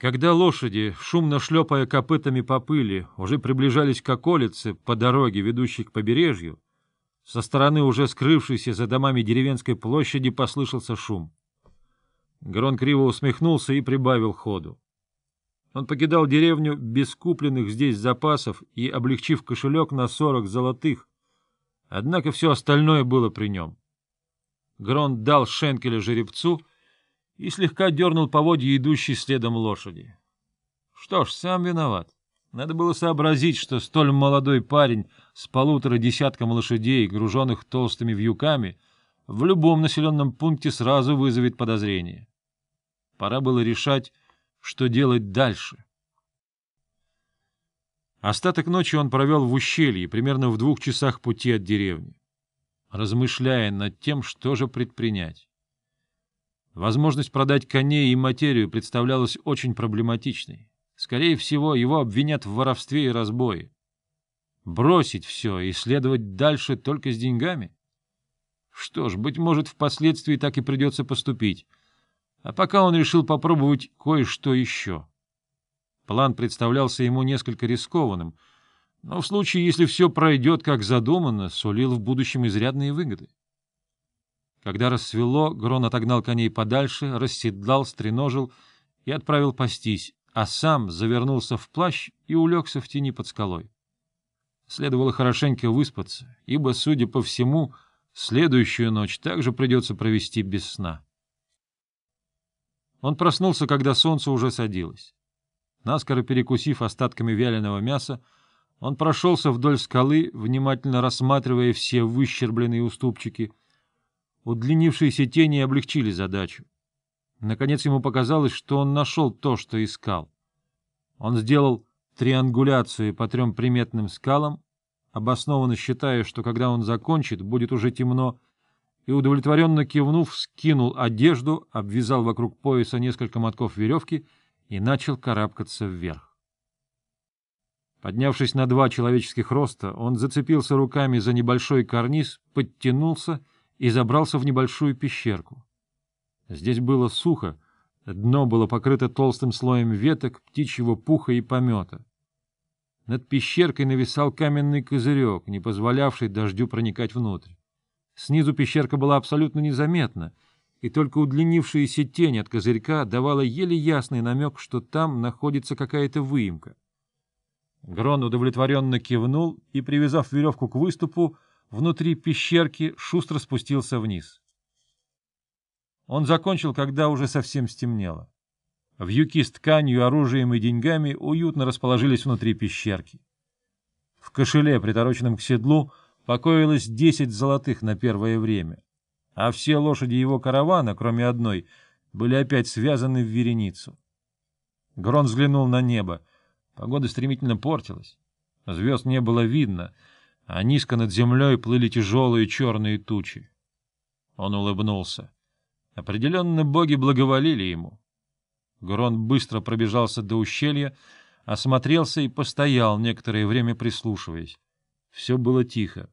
Когда лошади, шумно шлепая копытами по пыли, уже приближались к околице по дороге, ведущей к побережью, со стороны уже скрывшейся за домами деревенской площади послышался шум. Грон криво усмехнулся и прибавил ходу. Он покидал деревню без купленных здесь запасов и облегчив кошелек на сорок золотых, однако все остальное было при нем. Грон дал шенкеля жеребцу и слегка дернул поводья идущей следом лошади. Что ж, сам виноват. Надо было сообразить, что столь молодой парень с полутора десятком лошадей, груженных толстыми вьюками, в любом населенном пункте сразу вызовет подозрение. Пора было решать, что делать дальше. Остаток ночи он провел в ущелье, примерно в двух часах пути от деревни, размышляя над тем, что же предпринять. Возможность продать коней и материю представлялась очень проблематичной. Скорее всего, его обвинят в воровстве и разбое. Бросить все и следовать дальше только с деньгами? Что ж, быть может, впоследствии так и придется поступить — а пока он решил попробовать кое-что еще. План представлялся ему несколько рискованным, но в случае, если все пройдет как задумано, сулил в будущем изрядные выгоды. Когда рассвело, Грон отогнал коней подальше, расседлал, стреножил и отправил пастись, а сам завернулся в плащ и улегся в тени под скалой. Следовало хорошенько выспаться, ибо, судя по всему, следующую ночь также придется провести без сна. Он проснулся, когда солнце уже садилось. Наскоро перекусив остатками вяленого мяса, он прошелся вдоль скалы, внимательно рассматривая все выщербленные уступчики. Удлинившиеся тени облегчили задачу. Наконец ему показалось, что он нашел то, что искал. Он сделал триангуляцию по трем приметным скалам, обоснованно считая, что когда он закончит, будет уже темно, и, удовлетворенно кивнув, скинул одежду, обвязал вокруг пояса несколько мотков веревки и начал карабкаться вверх. Поднявшись на два человеческих роста, он зацепился руками за небольшой карниз, подтянулся и забрался в небольшую пещерку. Здесь было сухо, дно было покрыто толстым слоем веток, птичьего пуха и помета. Над пещеркой нависал каменный козырек, не позволявший дождю проникать внутрь. Снизу пещерка была абсолютно незаметна, и только удлинившаяся тень от козырька давала еле ясный намек, что там находится какая-то выемка. Грон удовлетворенно кивнул и, привязав веревку к выступу, внутри пещерки шустро спустился вниз. Он закончил, когда уже совсем стемнело. Вьюки с тканью, оружием и деньгами уютно расположились внутри пещерки. В кошеле, притороченном к седлу, покоилось десять золотых на первое время, а все лошади его каравана, кроме одной, были опять связаны в вереницу. Грон взглянул на небо. Погода стремительно портилась. Звезд не было видно, а низко над землей плыли тяжелые черные тучи. Он улыбнулся. Определенно боги благоволили ему. Грон быстро пробежался до ущелья, осмотрелся и постоял некоторое время прислушиваясь. Все было тихо.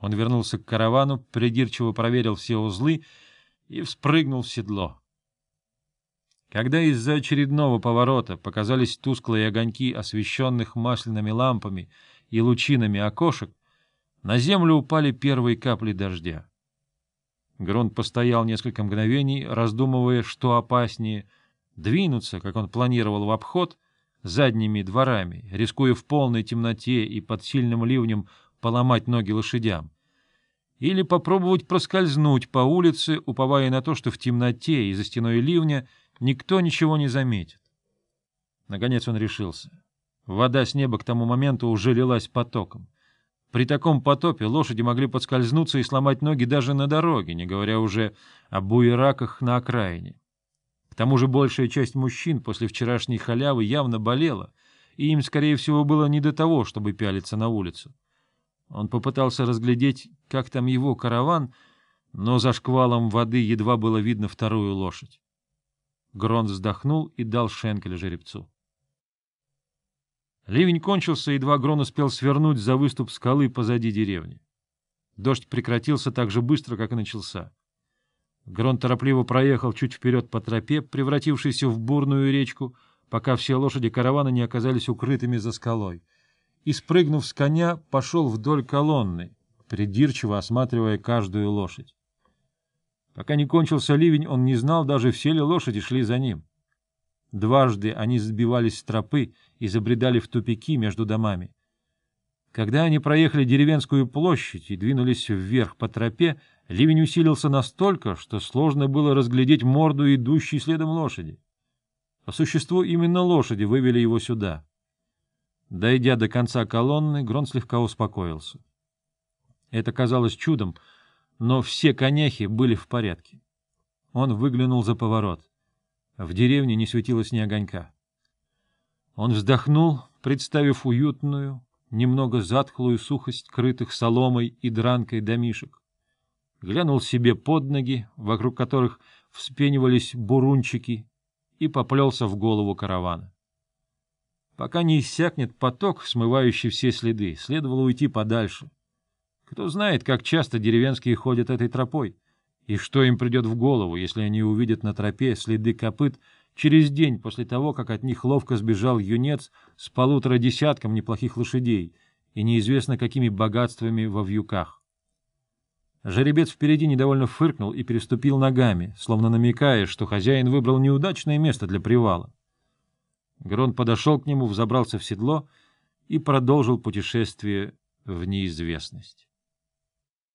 Он вернулся к каравану, придирчиво проверил все узлы и вспрыгнул в седло. Когда из-за очередного поворота показались тусклые огоньки, освещенных масляными лампами и лучинами окошек, на землю упали первые капли дождя. Грунт постоял несколько мгновений, раздумывая, что опаснее — двинуться, как он планировал в обход, задними дворами, рискуя в полной темноте и под сильным ливнем поломать ноги лошадям, или попробовать проскользнуть по улице, уповая на то, что в темноте и за стеной ливня никто ничего не заметит. Наконец он решился. Вода с неба к тому моменту уже лилась потоком. При таком потопе лошади могли подскользнуться и сломать ноги даже на дороге, не говоря уже о буераках на окраине. К тому же большая часть мужчин после вчерашней халявы явно болела, и им, скорее всего, было не до того, чтобы пялиться на улицу. Он попытался разглядеть, как там его караван, но за шквалом воды едва было видно вторую лошадь. Грон вздохнул и дал шенкель жеребцу. Ливень кончился, едва Грон успел свернуть за выступ скалы позади деревни. Дождь прекратился так же быстро, как и начался. Грон торопливо проехал чуть вперед по тропе, превратившейся в бурную речку, пока все лошади каравана не оказались укрытыми за скалой, и, спрыгнув с коня, пошел вдоль колонны, придирчиво осматривая каждую лошадь. Пока не кончился ливень, он не знал даже, все ли лошади шли за ним. Дважды они сбивались с тропы и забредали в тупики между домами. Когда они проехали деревенскую площадь и двинулись вверх по тропе, ливень усилился настолько, что сложно было разглядеть морду идущей следом лошади. По существу именно лошади вывели его сюда. Дойдя до конца колонны, Грон слегка успокоился. Это казалось чудом, но все коняхи были в порядке. Он выглянул за поворот. В деревне не светилось ни огонька. Он вздохнул, представив уютную, немного затхлую сухость крытых соломой и дранкой домишек. Глянул себе под ноги, вокруг которых вспенивались бурунчики, и поплелся в голову каравана. Пока не иссякнет поток, смывающий все следы, следовало уйти подальше. Кто знает, как часто деревенские ходят этой тропой, и что им придет в голову, если они увидят на тропе следы копыт через день после того, как от них ловко сбежал юнец с полутора десятком неплохих лошадей и неизвестно какими богатствами во вьюках. Жеребец впереди недовольно фыркнул и переступил ногами, словно намекая, что хозяин выбрал неудачное место для привала. Грон подошел к нему, взобрался в седло и продолжил путешествие в неизвестность.